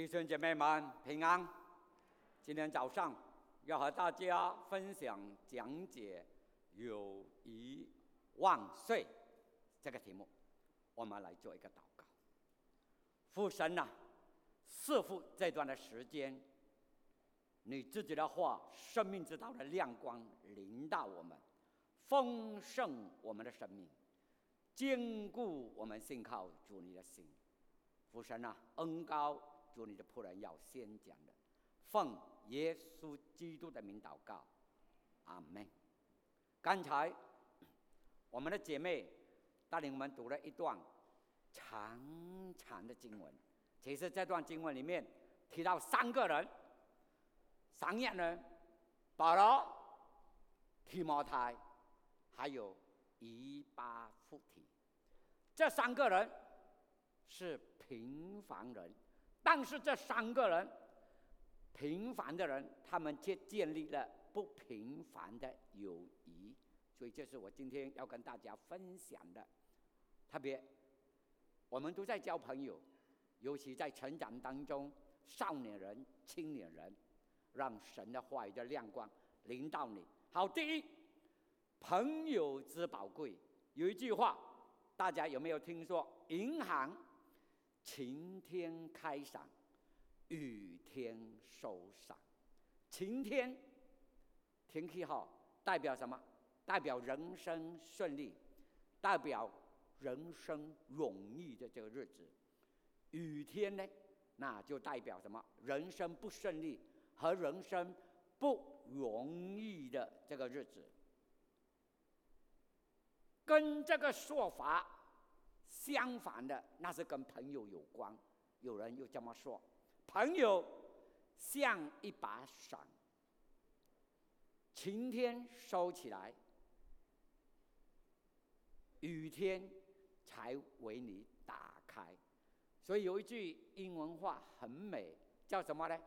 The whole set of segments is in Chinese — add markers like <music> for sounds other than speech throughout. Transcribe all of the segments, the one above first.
弟兄姐妹们平安。今天早上要和大家分享讲解“友谊万岁”这个题目。我们来做一个祷告。父神呐，似乎这段的时间，你自己的话、生命之道的亮光临到我们，丰盛我们的生命，坚固我们信靠主你的心。父神呐，恩高。主你的仆人要先讲的，奉耶稣基督的名祷告，阿门。刚才 <coughs> 我们的姐妹带领我们读了一段长长的经文，其实这段经文里面提到三个人，三样人：保罗、提摩太，还有以巴弗提。这三个人是平凡人。但是这三个人，平凡的人，他们却建立了不平凡的友谊，所以这是我今天要跟大家分享的。特别，我们都在交朋友，尤其在成长当中，少年人、青年人，让神的话语的亮光临到你。好，第一，朋友之宝贵，有一句话，大家有没有听说？银行。晴天开赏，雨天收赏。晴天天气好，代表什么？代表人生顺利，代表人生容易的这个日子。雨天呢，那就代表什么？人生不顺利和人生不容易的这个日子。跟这个说法。相反的，那是跟朋友有关。有人又这么说：朋友像一把伞，晴天收起来，雨天才为你打开。所以有一句英文话很美，叫什么呢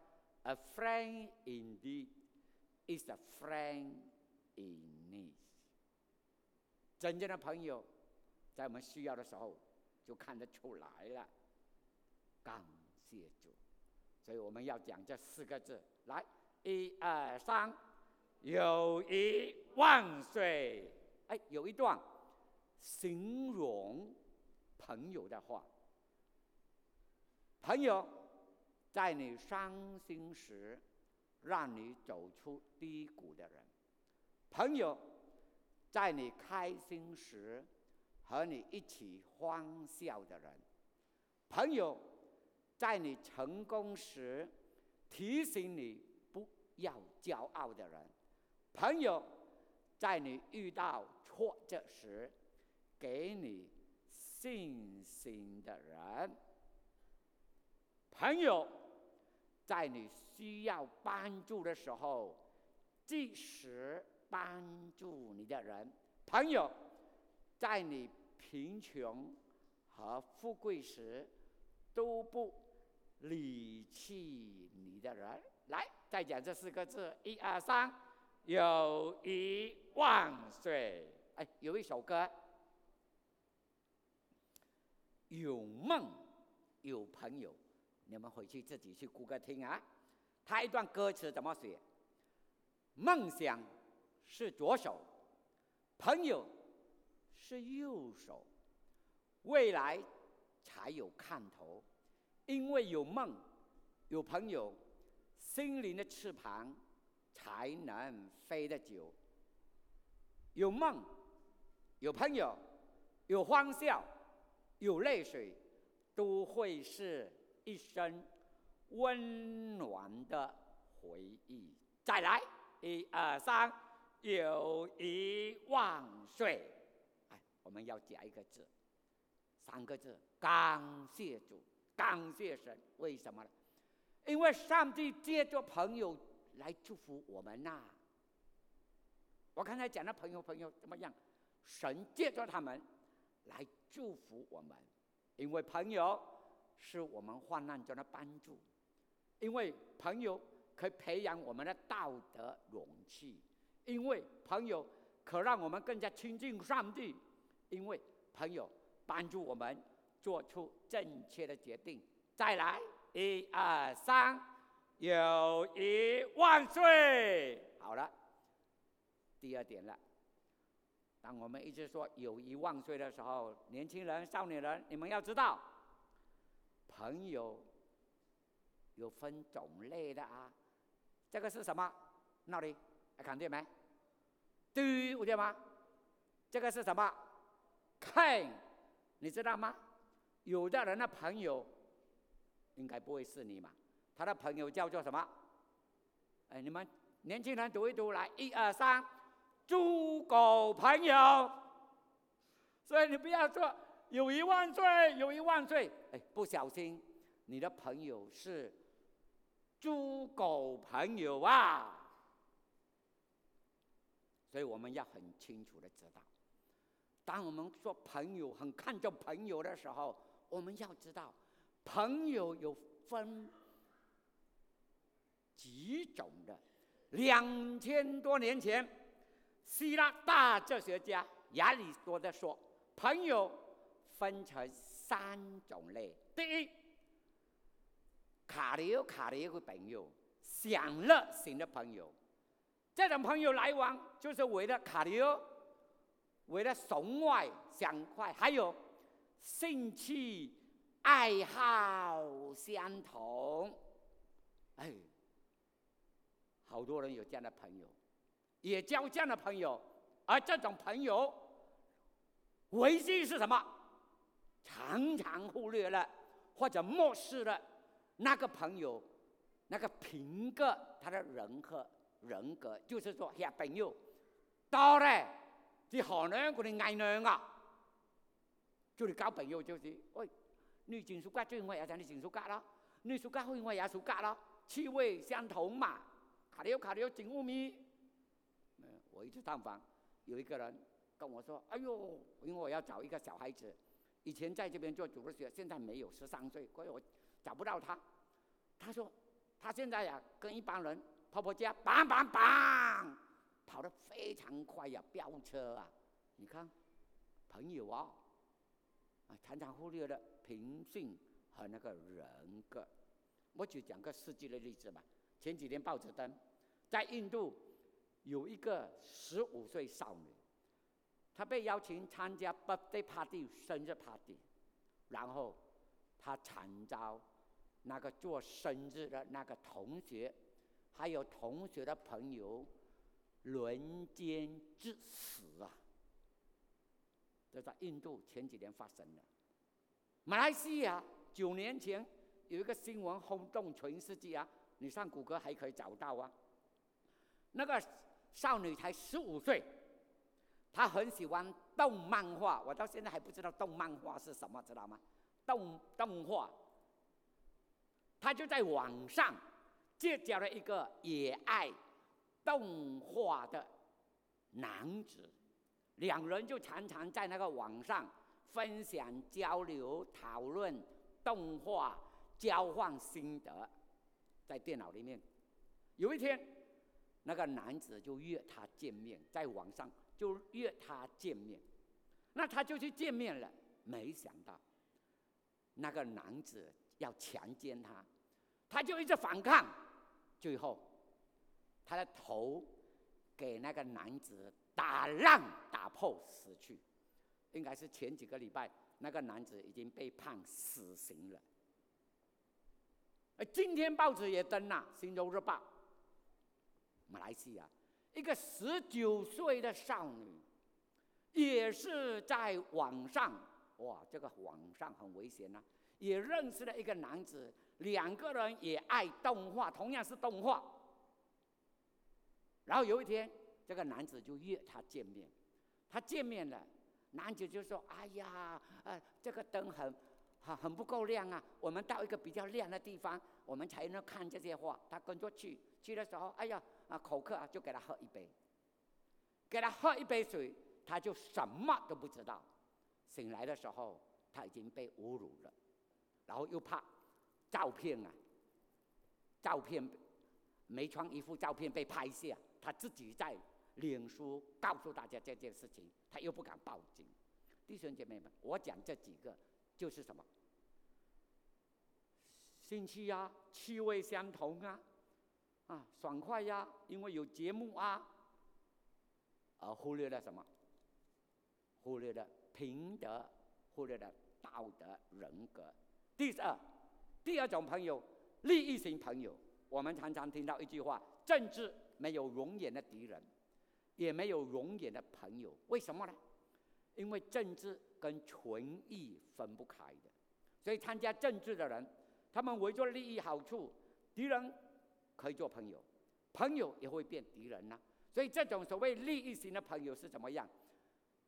？A friend indeed is a friend in need。真正的朋友。在我们需要的时候，就看得出来了。感谢主，所以我们要讲这四个字。来，一二三，友谊万岁！哎，有一段形容朋友的话。朋友，在你伤心时，让你走出低谷的人；朋友，在你开心时。和你一起欢笑的人，朋友，在你成功时提醒你不要骄傲的人，朋友，在你遇到挫折时给你信心的人，朋友，在你需要帮助的时候及时帮助你的人，朋友，在你。贫穷和富贵时都不离弃你的人，来再讲这四个字：一二三，友谊万岁！哎，有一首歌，有梦有朋友，你们回去自己去谷歌听啊。他一段歌词怎么写？梦想是左手，朋友。是右手，未来才有看头，因为有梦，有朋友，心灵的翅膀才能飞得久。有梦，有朋友，有欢笑，有泪水，都会是一生温暖的回忆。再来，一二三，友谊万岁！我们要加一个字，三个字：感谢主，感谢神。为什么呢？因为上帝借着朋友来祝福我们呐。我刚才讲的朋友，朋友怎么样？神借着他们来祝福我们，因为朋友是我们患难中的帮助，因为朋友可以培养我们的道德勇气，因为朋友可让我们更加亲近上帝。因为朋友帮助我们做出正确的决定，再来，一二三，友谊万岁！好了，第二点了。当我们一直说“友谊万岁”的时候，年轻人、少年人，你们要知道，朋友有分种类的啊。这个是什么？那里看见没？对，我见吗？这个是什么？看，你知道吗？有的人的朋友应该不会是你嘛？他的朋友叫做什么？哎，你们年轻人读一读，来，一二三。猪狗朋友，所以你不要说“友谊万岁，友谊万岁”。哎，不小心，你的朋友是猪狗朋友啊！所以我们要很清楚的知道，当我们说朋友很看重朋友的时候，我们要知道，朋友有分几种的。两千多年前。希腊大哲学家亚里多德说：“朋友分成三种类。第一，卡流卡流的朋友，享乐型的朋友，这种朋友来往就是为了卡流，为了爽快、享快，还有兴趣爱好相同。哎，好多人有这样的朋友。”也交这样的朋友，而这种朋友，唯一是什么？常常忽略了或者漠视了那个朋友，那个品格，他的人和人格，就是说，呀，朋友到了，就可能佢哋爱娘啊，就嚟交朋友就是，喂，你情书家最我也就你情书家啦，你书家可以我也书家啦，气味相同嘛，卡了卡里有整乌米。我一直探访，有一个人跟我说：“哎呦，因为我要找一个小孩子，以前在这边做主日学，现在没有十三岁，所以我找不到他。”他说：“他现在呀，跟一帮人婆婆家棒棒棒，跑得非常快呀，飙车啊！你看，朋友啊，啊，常常忽略了品性和那个人格。我就讲个实际的例子吧。前几天报纸登，在印度。”有一个十五岁少女，她被邀请参加 birthday party 生日 party，然后她惨遭那个做生日的那个同学，还有同学的朋友轮奸致死啊！这在印度前几年发生的。马来西亚九年前有一个新闻轰动全世界啊！你上谷歌还可以找到啊，那个。少女才十五岁，她很喜欢动漫画。我到现在还不知道动漫画是什么，知道吗？动动画，她就在网上结交了一个也爱动画的男子，两人就常常在那个网上分享、交流、讨论动画，交换心得，在电脑里面。有一天。那个男子就约她见面，在网上就约她见面，那他就去见面了。没想到，那个男子要强奸她，她就一直反抗，最后，他的头给那个男子打烂、打破死去。应该是前几个礼拜，那个男子已经被判死刑了。而今天报纸也登了《新洲日报》。马来西亚一个十九岁的少女，也是在网上，哇，这个网上很危险呐！也认识了一个男子，两个人也爱动画，同样是动画。然后有一天，这个男子就约她见面，他见面了，男子就说：“哎呀，呃，这个灯很，很很不够亮啊，我们到一个比较亮的地方，我们才能看这些画。”他跟着去，去的时候，哎呀。啊，口渴啊，就给他喝一杯，给他喝一杯水，他就什么都不知道。醒来的时候，他已经被侮辱了，然后又怕照片啊，照片没穿衣服，照片被拍下，他自己在脸书告诉大家这件事情，他又不敢报警。弟兄姐妹们，我讲这几个就是什么？兴趣呀，趣味相同啊，啊，爽快呀，因为有节目啊，而忽略了什么？忽略了品德，忽略了道德人格。第二，第二种朋友，利益型朋友。我们常常听到一句话：政治没有永远的敌人，也没有永远的朋友。为什么呢？因为政治跟权益分不开的。所以参加政治的人，他们为着利益好处，敌人可以做朋友，朋友也会变敌人呐。所以这种所谓利益型的朋友是怎么样？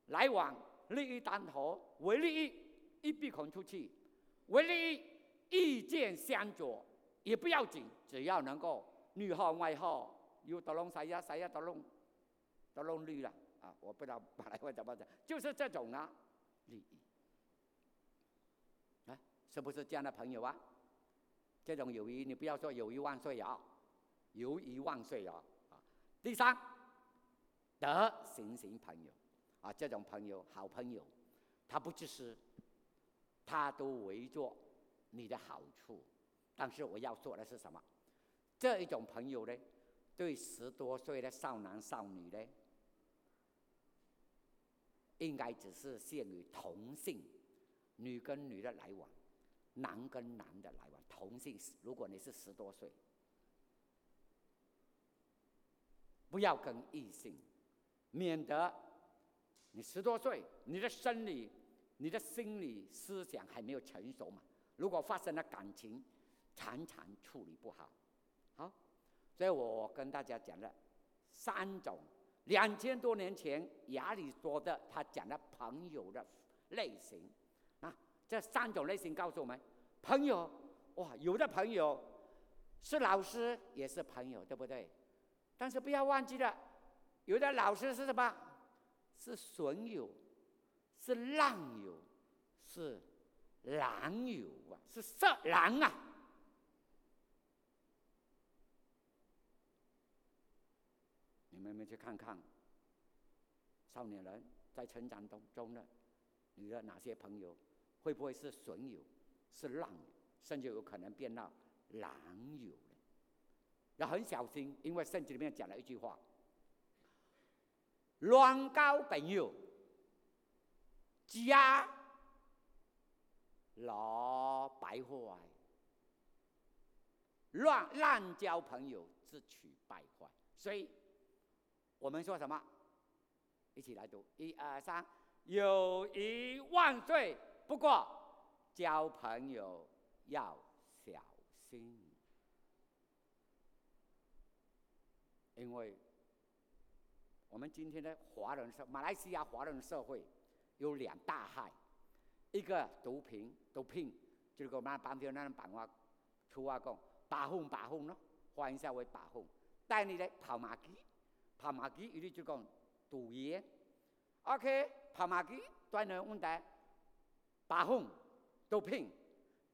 来往利益单头，为利益一鼻孔出气，为利益意见相左。也不要紧，只要能够内耗外耗，有得龙谁呀谁呀得龙，得龙绿了啊！我不知道马来话怎么讲，就是这种啊利益啊，是不是这样的朋友啊？这种友谊，你不要说友谊万岁啊，友谊万岁啊！啊，第三，德行行朋友啊，这种朋友好朋友，他不自私，他都围着你的好处。但是我要说的是什么？这一种朋友呢，对十多岁的少男少女呢，应该只是限于同性，女跟女的来往，男跟男的来往。同性，如果你是十多岁，不要跟异性，免得你十多岁，你的生理、你的心理、思想还没有成熟嘛。如果发生了感情，常常处理不好，好，所以我跟大家讲了三种两千多年前亚里说的他讲的朋友的类型啊，这三种类型告诉我们，朋友哇，有的朋友是老师也是朋友，对不对？但是不要忘记了，有的老师是什么？是损友，是浪友，是狼友啊，是色狼啊。你们去看看，少年人在成长当中呢，你的哪些朋友会不会是损友、是浪友，甚至有可能变到狼友呢？要很小心，因为圣经里面讲了一句话：乱交朋友，家老败坏；乱乱交朋友，自取败坏。所以。我们说什么？一起来读，一二三，友谊万岁！不过交朋友要小心，因为我们今天的华人社，马来西亚华人社会有两大害，一个毒品，毒品就是我们旁边那帮话，粗话讲，把风把风咯，换一下为把风，带你来跑马机。跑马机，伊哩就讲赌业，OK，跑马机专人问题，把风、毒品，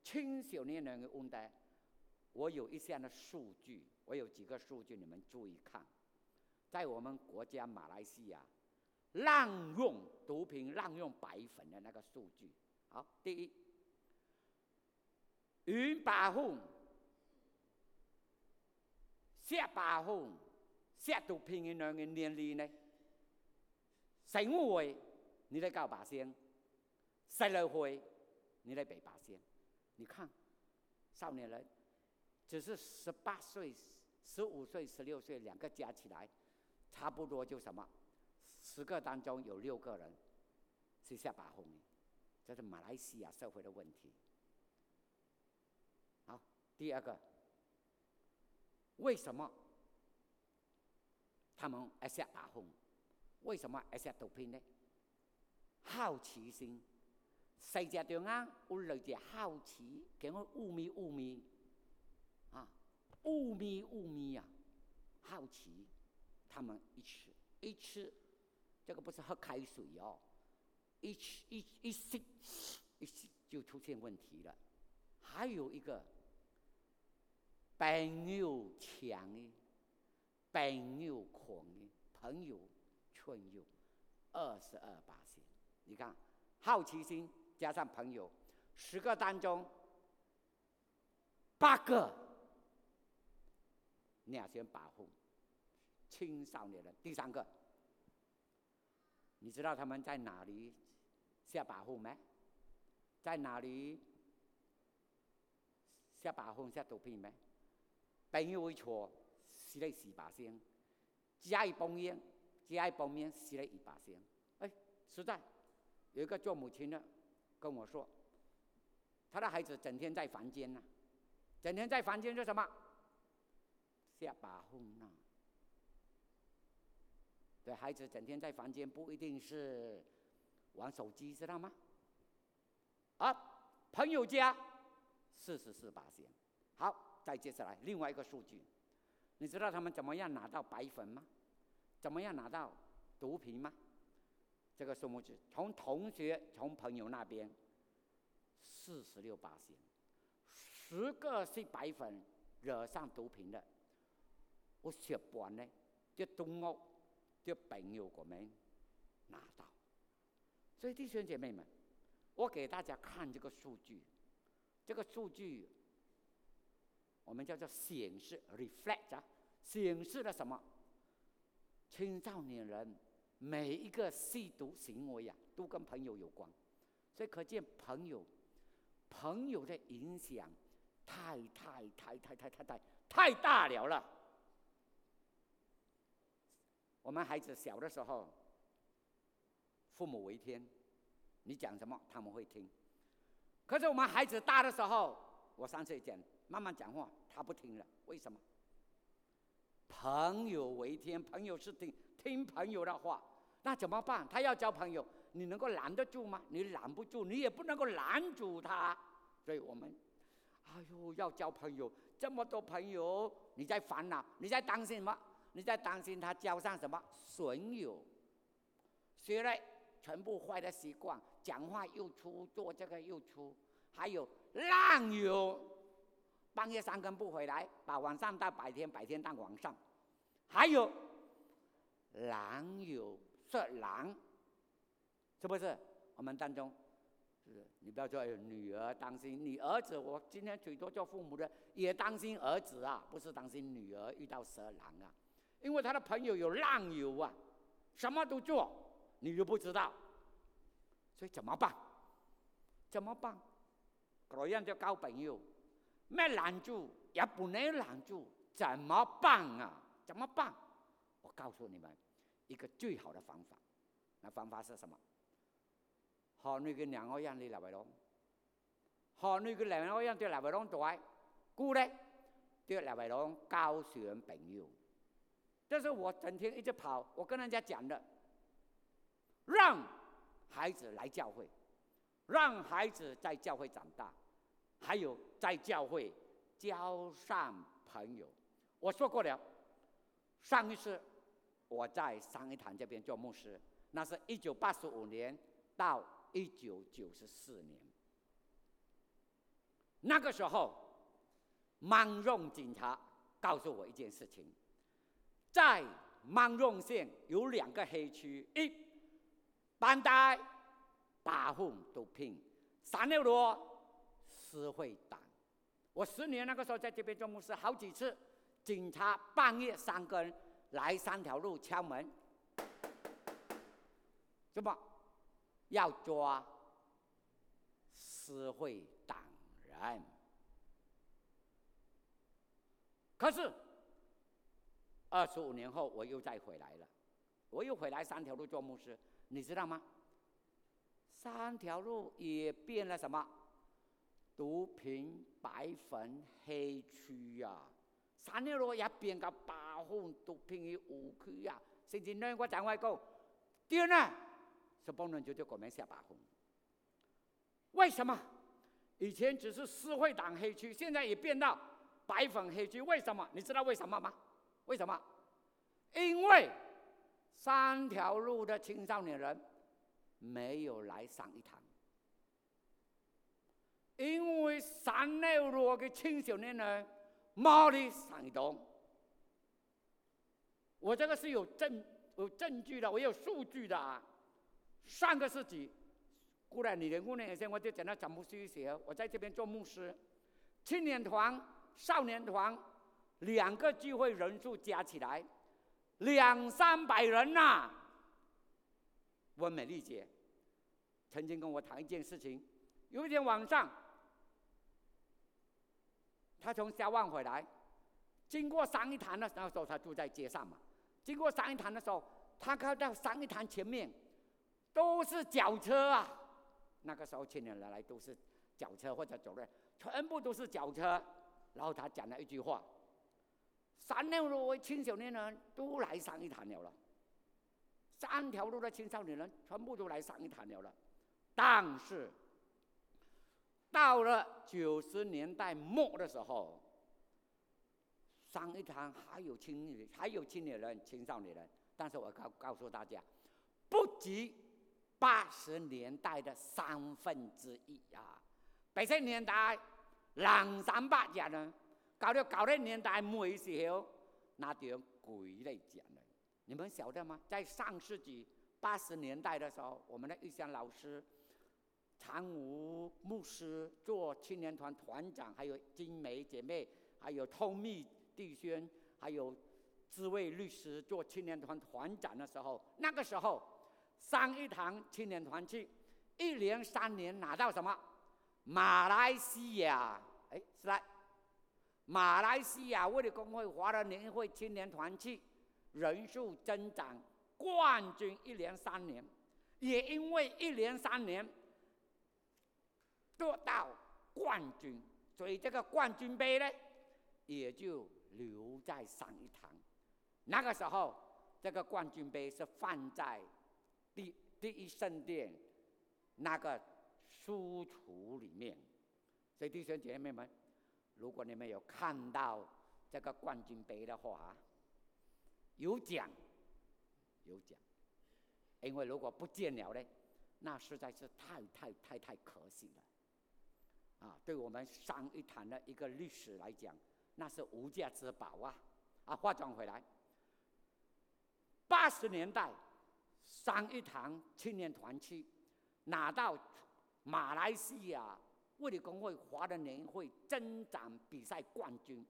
青少年人的问题。我有一项的数据，我有几个数据，你们注意看，在我们国家马来西亚，滥用毒品、滥用白粉的那个数据。好，第一，云把风，下把风。吸毒品的两个年龄呢？十五岁你得交八千，十六岁你得赔八千。你看，少年人只是十八岁、十五岁、十六岁两个加起来，差不多就什么？十个当中有六个人是下把风的，这是马来西亚社会的问题。好，第二个，为什么？他们爱下打风，为什么爱下毒品呢？好奇心，世界中啊，有类似好奇，给我雾迷雾迷，啊，雾迷雾迷啊，好奇，他们一吃一吃，这个不是喝开水哦，一吃一一吸一吸就出现问题了。还有一个朋友强的。朋友狂的，朋友春友，二十二八线。你看，好奇心加上朋友，十个当中八个两千保护青少年人。第三个，你知道他们在哪里下保护没？在哪里下保护下毒品没？朋友会错，死了四把先，只爱帮烟，只爱帮烟，死了一把先。哎，实在有一个做母亲的跟我说，他的孩子整天在房间呢。整天在房间做什么？下把风呢？对孩子整天在房间，不一定是玩手机，知道吗？啊，朋友家四十四把线。好，再接下来另外一个数据，你知道他们怎么样拿到白粉吗？怎么样拿到毒品吗？这个数目字，从同学、从朋友那边，四十六把线。十个是白粉惹上毒品的，我学不完呢，就东欧就朋友我们拿到。所以弟兄姐妹们，我给大家看这个数据，这个数据我们叫做显示 （reflect） 啊，显示了什么？青少年人每一个吸毒行为呀，都跟朋友有关，所以可见朋友朋友的影响。太太太太太太太太大了了！我们孩子小的时候，父母为天，你讲什么他们会听。可是我们孩子大的时候，我上次讲，慢慢讲话，他不听了。为什么？朋友为天，朋友是听听朋友的话，那怎么办？他要交朋友，你能够拦得住吗？你拦不住，你也不能够拦住他。所以我们。哎呦，要交朋友，这么多朋友，你在烦恼，你在担心什么？你在担心他交上什么损友，学了全部坏的习惯，讲话又粗，做这个又粗，还有浪游，半夜三更不回来，把晚上当白天，白天当晚上，还有狼友色狼，是不是？我们当中。你不要说女儿担心，你儿子，我今天最多做父母的也担心儿子啊，不是担心女儿遇到蛇狼啊，因为他的朋友有浪友啊，什么都做，你又不知道，所以怎么办？怎么办？各样就交朋友，没拦住也不能拦住，怎么办啊？怎么办？我告诉你们一个最好的方法，那方法是什么？好你嘅兩個人你嚟為啷？學你嘅兩個人對嚟為啷對，姑咧對嚟為啷交選朋友。这是我整天一直跑，我跟人家讲的，让孩子来教会，让孩子在教会长大，还有在教会交上朋友。我说过了，上一次我在三一堂这边做牧师，那是一九八十五年到。一九九四年，那个时候，芒荣警察告诉我一件事情：在芒荣县有两个黑区，一班代打混毒品，三六罗私会党。我十年那个时候在这边做牧师，好几次警察半夜三更来三条路敲门，什么？要抓私会党人，可是二十五年后我又再回来了，我又回来三条路做牧师，你知道吗？三条路也变了什么？毒品白粉黑区呀！三条路也变个保护毒品的误区呀！甚至两个讲话讲，对呢？是不能就叫国民下把风。为什么？以前只是社会党黑区，现在也变到白粉黑区。为什么？你知道为什么吗？为什么？因为三条路的青少年人没有来上一堂，因为三六路的青少年呢没来上一堂。我这个是有证有证据的，我有数据的啊。上个世纪，过了你的五年前，我就讲到讲牧师学，我在这边做牧师，青年团少年团两个聚会人数加起来两三百人呐。温美丽姐曾经跟我谈一件事情，有一天晚上，她从萧望回来，经过三一潭的时候，她住在街上嘛。经过三一堂的时候，她看到三一堂前面都是脚车啊。那个时候青年人来都是脚车或者走路，全部都是脚车。然后他讲了一句话：“三条路的青少年人都来三一堂了。”三条路的青少年人全部都来上一堂了，但是到了九十年代末的时候，上一堂还有青年还有青年人、青少年人，但是我告告诉大家，不及八十年代的三分之一啊！八十年代两三百人，搞到九十年代末时候，那点鬼来讲。你们晓得吗？在上世纪八十年代的时候，我们的玉香老师、常武牧师做青年团团长，还有金梅姐妹，还有通密弟兄，还有智慧律师做青年团团长的时候，那个时候上一堂青年团去，一连三年拿到什么？马来西亚，哎，是来马来西亚为了工会华人联会青年团去。人数增长，冠军一连三年，也因为一连三年得到冠军，所以这个冠军杯呢，也就留在上一堂。那个时候，这个冠军杯是放在第第一圣殿那个书橱里面。所以弟兄姐妹们，如果你们有看到这个冠军杯的话，有奖，有奖，因为如果不见了呢，那实在是太太太太可惜了。啊，对我们上一堂的一个历史来讲，那是无价之宝啊！啊，话转回来，八十年代上一堂青年团去拿到马来西亚卫理公会华人年会增长比赛冠军，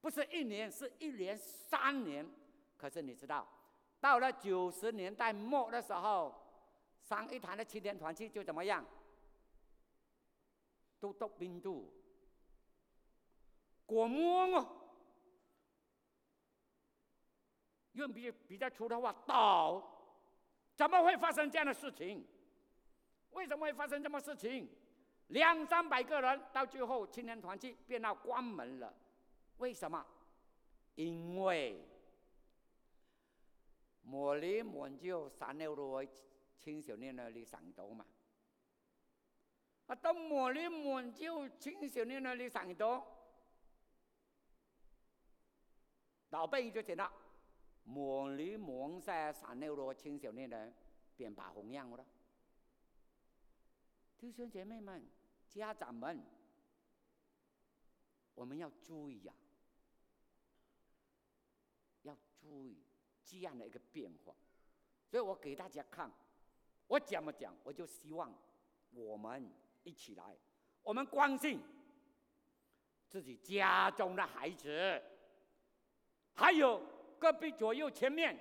不是一年，是一连三年。可是你知道，到了九十年代末的时候，上一堂的青年团去就怎么样？都都冰度，过摸哦。用比比较粗的话，倒，怎么会发生这样的事情？为什么会发生这么事情？两三百个人到最后青年团去变到关门了，为什么？因为。莫里莫就三六六青少年那里上刀嘛，啊，到莫里莫就青少年那里上刀，老辈就讲了，莫里莫在三六六青少年的变把红样了。弟兄姐妹们、家长们，我们要注意呀，要注意。这样的一个变化，所以我给大家看，我讲么讲，我就希望我们一起来，我们关心自己家中的孩子，还有隔壁左右前面，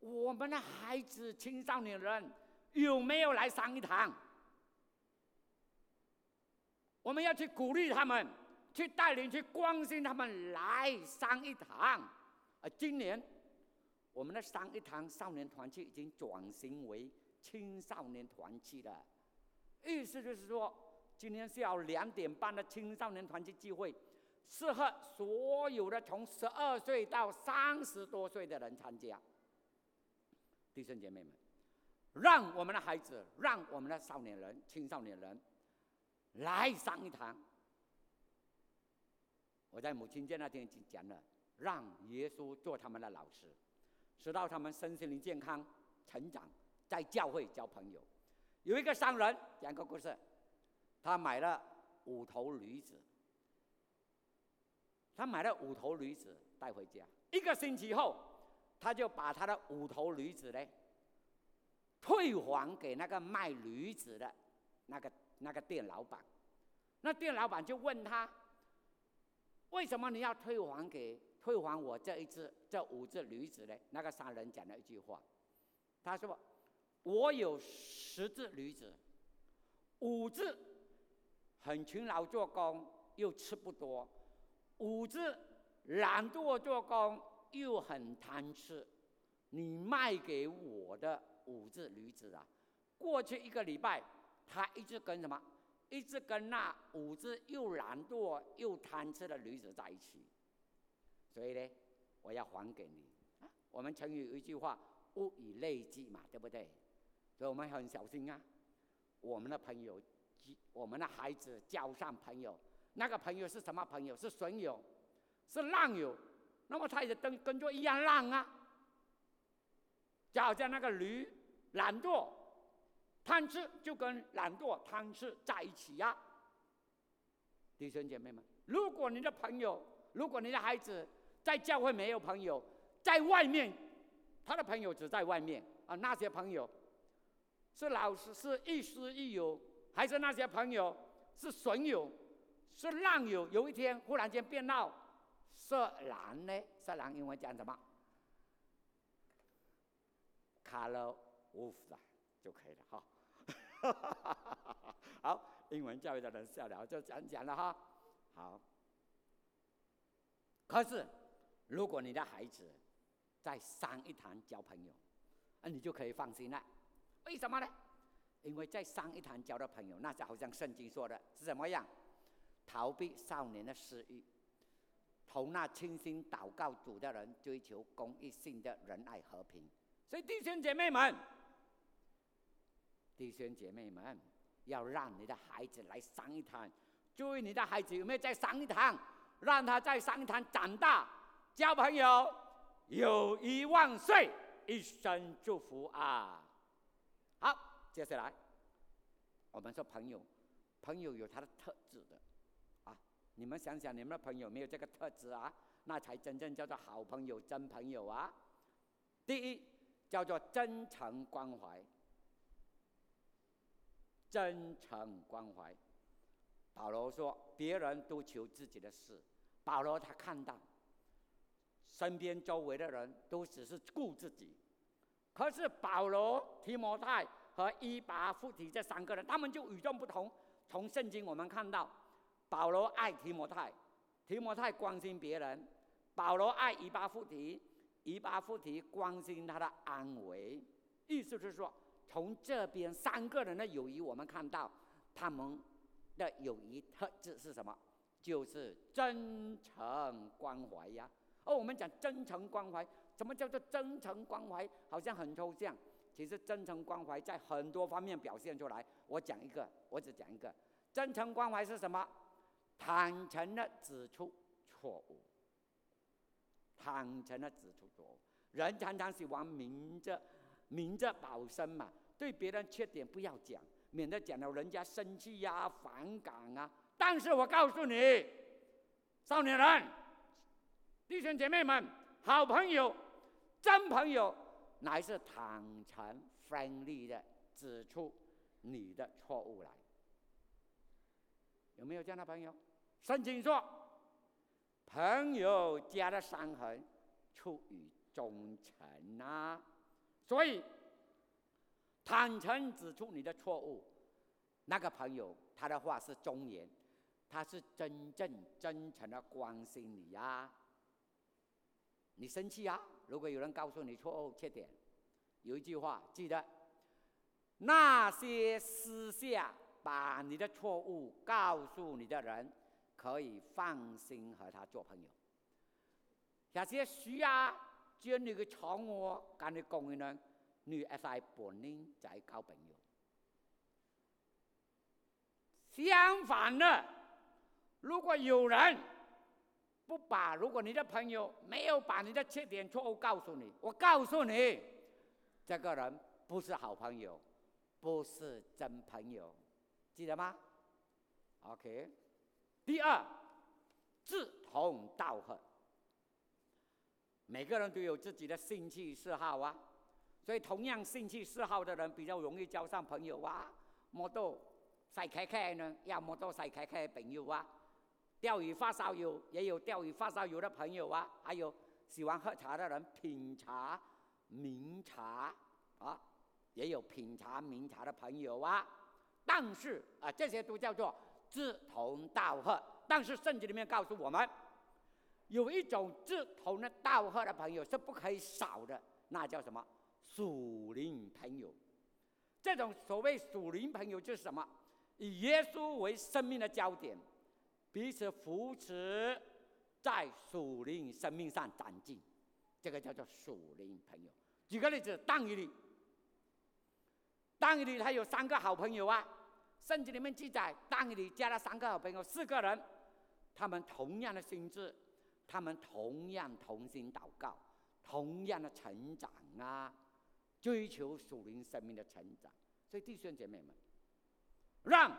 我们的孩子青少年人有没有来上一堂？我们要去鼓励他们，去带领，去关心他们来上一堂。啊，今年我们的上一堂少年团契已经转型为青少年团契了，意思就是说，今天是要两点半的青少年团契聚会，适合所有的从十二岁到三十多岁的人参加。弟兄姐妹们，让我们的孩子，让我们的少年人、青少年人来上一堂。我在母亲节那天已经讲了。让耶稣做他们的老师，直到他们身心灵健康成长，在教会交朋友。有一个商人讲个故事，他买了五头驴子，他买了五头驴子带回家。一个星期后，他就把他的五头驴子呢退还给那个卖驴子的那个那个店老板。那店老板就问他：“为什么你要退还给退还我这一只这五只驴子呢？那个商人讲了一句话，他说：“我有十只驴子，五只很勤劳做工，又吃不多；五只懒惰做工，又很贪吃。你卖给我的五只驴子啊，过去一个礼拜，他一直跟什么？”一直跟那五只又懒惰又贪吃的驴子在一起，所以呢，我要还给你。我们成语有一句话“物以类聚”嘛，对不对？所以我们很小心啊。我们的朋友，我们的孩子交上朋友，那个朋友是什么朋友？是损友，是浪友。那么他也跟跟着一样浪啊，就好像那个驴懒惰。贪吃就跟懒惰、贪吃在一起呀，弟兄姐妹们，如果你的朋友，如果你的孩子在教会没有朋友，在外面，他的朋友只在外面啊，那些朋友是老师，是亦师亦友，还是那些朋友是损友，是浪友？有一天忽然间变闹色狼呢？色狼英文讲什么？Color wolf 就可以了哈。<laughs> 好，英文教育的人笑了，就讲讲了哈。好，可是如果你的孩子在上一堂交朋友，那你就可以放心了。为什么呢？因为在上一堂交的朋友，那就好像圣经说的是怎么样？逃避少年的私欲，同那清心祷告主的人追求公益性的仁爱和平。所以弟兄姐妹们。弟兄姐妹们，要让你的孩子来上一堂。注意，你的孩子有没有在上一堂？让他在上一堂长大，交朋友，友谊万岁，一生祝福啊！好，接下来我们说朋友，朋友有他的特质的啊。你们想想，你们的朋友没有这个特质啊，那才真正叫做好朋友、真朋友啊。第一，叫做真诚关怀。真诚关怀，保罗说：“别人都求自己的事，保罗他看到身边周围的人都只是顾自己。可是保罗、提摩太和伊巴夫提这三个人，他们就与众不同。从圣经我们看到，保罗爱提摩太，提摩太关心别人；保罗爱伊巴夫提，伊巴夫提关心他的安危。意思是说。”从这边三个人的友谊，我们看到他们的友谊特质是什么？就是真诚关怀呀。哦，我们讲真诚关怀，什么叫做真诚关怀？好像很抽象。其实真诚关怀在很多方面表现出来。我讲一个，我只讲一个。真诚关怀是什么？坦诚的指出错误。坦诚的指出错误。人常常喜欢明着明着保身嘛。对别人缺点不要讲，免得讲了人家生气呀、反感啊。但是我告诉你，少年人、弟兄姐妹们，好朋友、真朋友，乃是坦诚、friendly 的指出你的错误来。有没有这样的朋友？圣经说，朋友家的伤痕出于忠诚啊，所以。坦诚指出你的错误，那个朋友他的话是忠言，他是真正真诚的关心你呀。你生气啊？如果有人告诉你错误缺点，有一句话记得：那些私下把你的错误告诉你的人，可以放心和他做朋友。那些需要将你的错误跟你讲的人。你係在本人在交朋友，相反的，如果有人不把，如果你的朋友没有把你的缺点错误告诉你，我告诉你，这个人不是好朋友，不是真朋友，记得吗？OK。第二，志同道合，每个人都有自己的兴趣嗜好啊。所以，同样兴趣嗜好的人比较容易交上朋友啊。摩多晒开开呢，要摩多晒开开朋友啊。钓鱼发烧友也有钓鱼发烧友的朋友啊，还有喜欢喝茶的人品茶、茗茶啊，也有品茶、茗茶的朋友啊。但是啊，这些都叫做志同道合。但是圣经里面告诉我们，有一种志同的道合的朋友是不可以少的，那叫什么？属灵朋友。这种所谓属灵朋友就是什么？以耶稣为生命的焦点，彼此扶持，在属灵生命上长进，这个叫做属灵朋友。举个例子，当以理，当以理他有三个好朋友啊。圣经里面记载，当以理加了三个好朋友，四个人，他们同样的心智，他们同样同心祷告，同样的成长啊。追求属灵生命的成长，所以弟兄姐妹们，让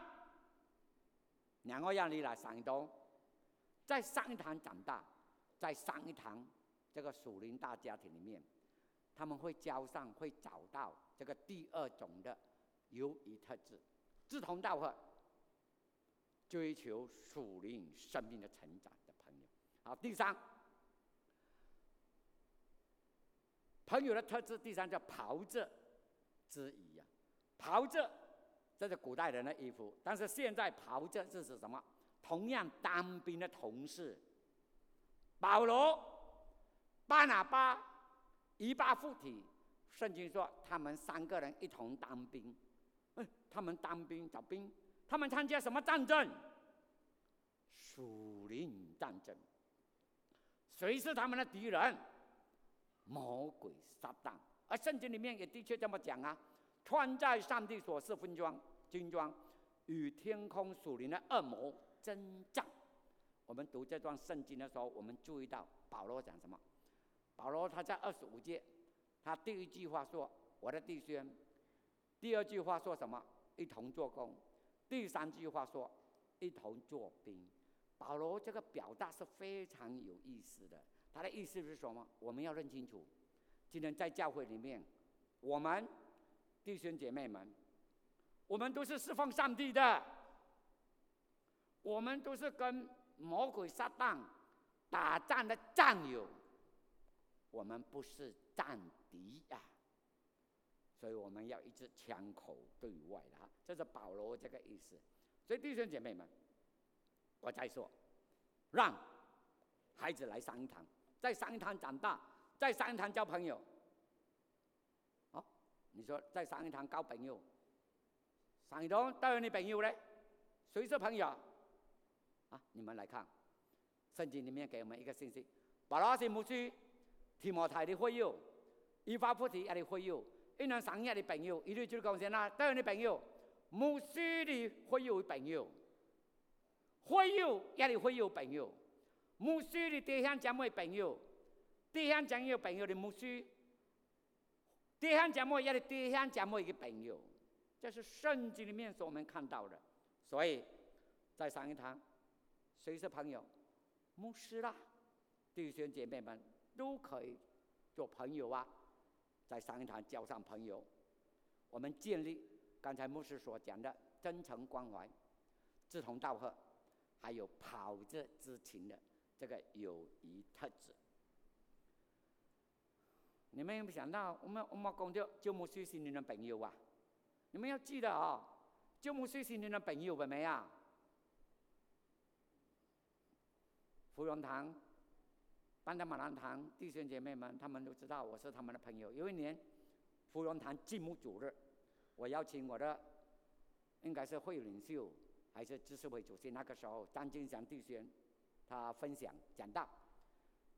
然后让你来上一东，在上一堂长大，在上一堂这个属灵大家庭里面，他们会交上，会找到这个第二种的友谊特质，志同道合，追求属灵生命的成长的朋友。好，第三。朋友的特质，第三叫袍子之谊呀。袍子这是古代人的衣服，但是现在袍子这是什么？同样当兵的同事，保罗、巴拿巴、以巴附体，圣经说他们三个人一同当兵。嗯，他们当兵找兵，他们参加什么战争？属灵战争。谁是他们的敌人？魔鬼撒旦，而圣经里面也的确这么讲啊，穿在上帝所赐分装，军装与天空属灵的恶魔征战。我们读这段圣经的时候，我们注意到保罗讲什么？保罗他在二十五节，他第一句话说：“我的弟兄。”第二句话说什么？一同做工。第三句话说：“一同做兵。”保罗这个表达是非常有意思的。他的意思是什么？我们要认清楚，今天在教会里面，我们弟兄姐妹们，我们都是侍奉上帝的，我们都是跟魔鬼撒旦打仗的战友，我们不是战敌呀。所以我们要一直枪口对外的，这是保罗这个意思。所以弟兄姐妹们，我再说，让孩子来上一堂。在商堂长大，在商堂交朋友。好，你说在商堂交朋友，商堂都有你朋友嘞？谁是朋友？啊，你们来看，圣经里面给我们一个信息：保罗是牧师，提摩太的会友，以法弗提也的会友，一两商业的朋友，一律就讲先啦，都有你朋友。牧师的会友朋友，会友也的会友朋友。牧师的弟兄姐妹朋友，弟兄姐妹朋友的牧师，弟兄姐妹也是弟兄姐妹的朋友，这是圣经里面所我们看到的。所以，在上一堂，谁是朋友？牧师啦，弟兄姐妹们都可以做朋友啊。在上一堂交上朋友，我们建立刚才牧师所讲的真诚关怀、志同道合，还有跑着之情的。这个友谊特质，你们有没有想到？我们我们讲叫旧牧师是你的朋友啊！你们要记得哦，旧牧师是你的朋友，有没有？芙蓉堂、班德马兰堂弟兄姐妹们，他们都知道我是他们的朋友。有一年，芙蓉堂祭牧主日，我邀请我的，应该是会领袖还是知识会主席？那个时候，张金祥弟兄。他分享讲道，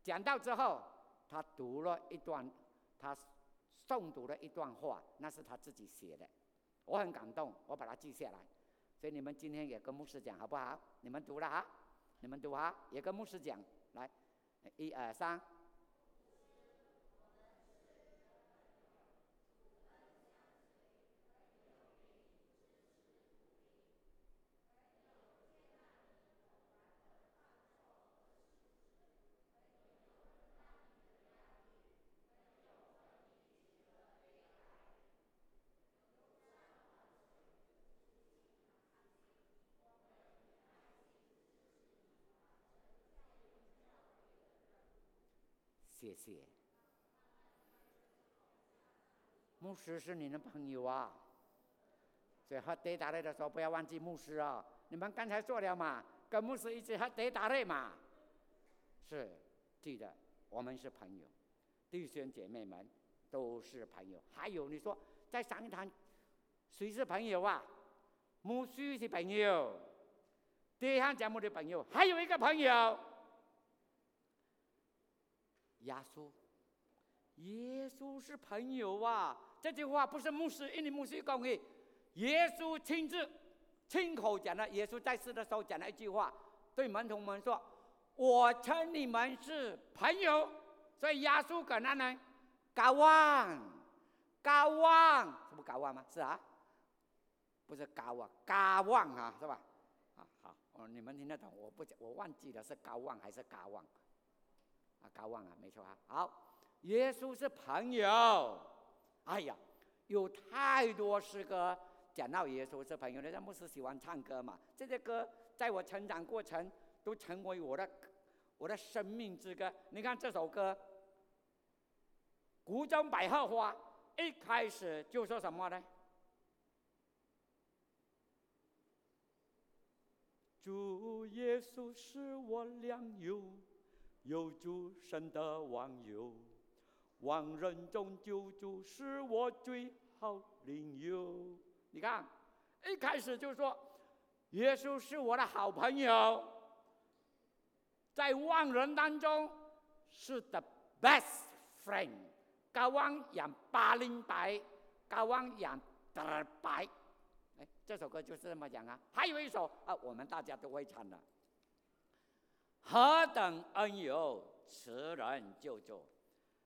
讲道之后，他读了一段，他诵读了一段话，那是他自己写的，我很感动，我把它记下来。所以你们今天也跟牧师讲好不好？你们读了哈，你们读哈，也跟牧师讲，来，一二三。谢谢。牧师是你的朋友啊，所以喝德达类的时候不要忘记牧师啊。你们刚才说了嘛，跟牧师一起喝德达类嘛，是记得我们是朋友，弟兄姐妹们都是朋友。还有你说在上一堂，谁是朋友啊？牧师是朋友，第一堂节目的朋友，还有一个朋友，耶稣，耶稣是朋友啊。这句话不是牧师，因为牧师讲的，耶稣亲自亲口讲的。耶稣在世的时候讲了一句话，对门徒们说：“我称你们是朋友。”所以耶稣跟他们高望，高望，是不高望吗？是啊，不是高啊，高望啊，是吧？啊好，你们听得懂？我不讲，我忘记了是高望还是高望？啊，高望啊，没错啊。好，耶稣是朋友。哎呀，有太多诗歌讲到耶稣是朋友。人家牧师喜欢唱歌嘛，这些歌在我成长过程都成为我的我的生命之歌。你看这首歌《古中百合花》，一开始就说什么呢？主耶稣是我良友，有主神的网友。万人中救主是我最好邻友。你看，一开始就说耶稣是我的好朋友，在万人当中是 the best friend。高望养八零白，高望养德白。哎，这首歌就是这么讲啊。还有一首啊，我们大家都会唱的。何等恩友，慈人救主。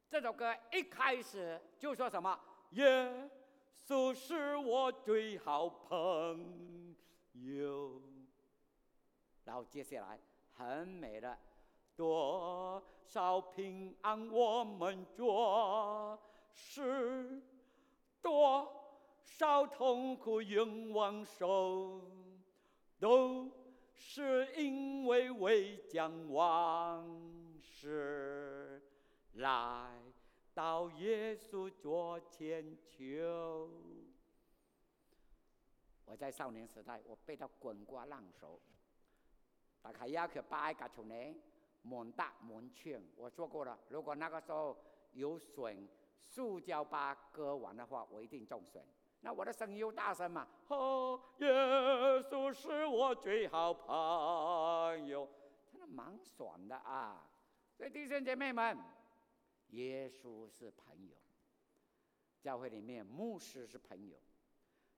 这首歌一开始就说什么？耶稣是我最好朋友。然后接下来很美的，多少平安我们做，是多少痛苦永忘受，都是因为未将往事。来到耶稣桌前求。我在少年时代，我背到滚瓜烂熟。打开要去拜个从呢，蒙大门劝。我说过了，如果那个时候有笋，塑胶把割完的话，我一定中笋。那我的声音又大声嘛？哦，耶稣是我最好朋友，真的蛮爽的啊！所以弟兄姐妹们。耶稣是朋友，教会里面牧师是朋友，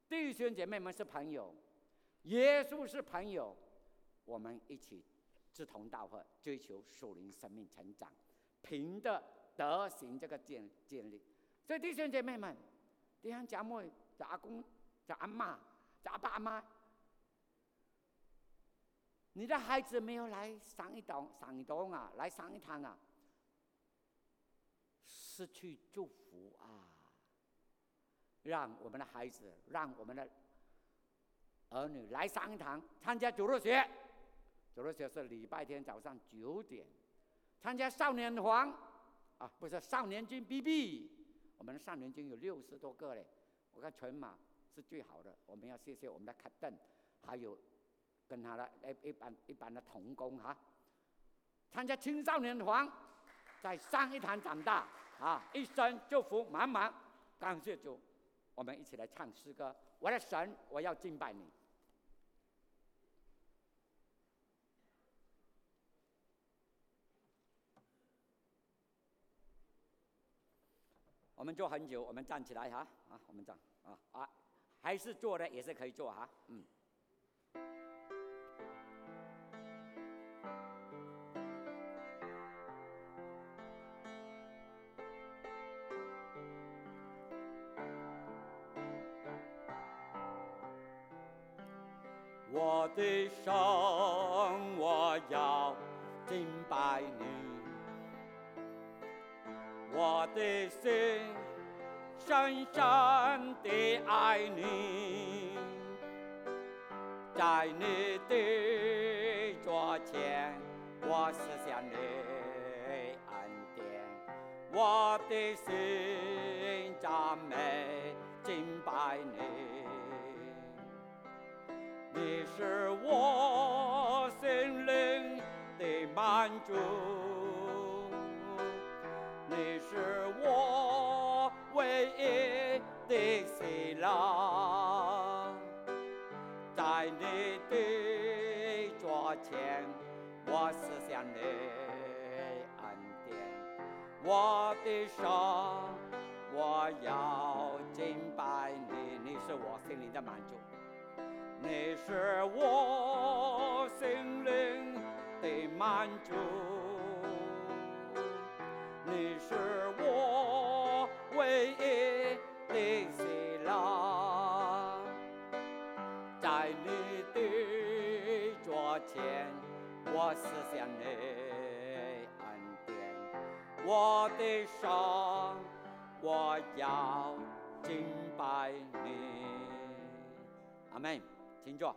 弟兄姐妹们是朋友，耶稣是朋友，我们一起志同道合，追求属灵生命成长，凭着德行这个建建立。所以弟兄姐妹们，弟兄姐妹、阿公、阿妈叫、阿爸阿妈，你的孩子没有来上一堂、上一堂啊，来上一堂啊。失去祝福啊！让我们的孩子，让我们的儿女来上一堂参加主日学。主日学是礼拜天早上九点，参加少年团啊，不是少年军 BB。我们的少年军有六十多个嘞，我看全马是最好的。我们要谢谢我们的卡顿，还有跟他的一一般一般的童工哈。参加青少年团，在上一堂长大。啊！一生祝福满满，感谢主，我们一起来唱诗歌。我的神，我要敬拜你。我们坐很久，我们站起来哈啊！我们站啊啊，还是坐的也是可以坐哈，嗯。我的神，我要敬拜你；我的心深深地爱你，在你的桌前，我思想你恩典。我的心赞美敬拜你，你是我心灵的满足，啦，在你的桌前，我思想你恩典，我的手，我要敬拜你，你是我心灵的满足，你是我心灵的满足，我思想的恩典，我的伤，我要敬拜你。阿门，请坐。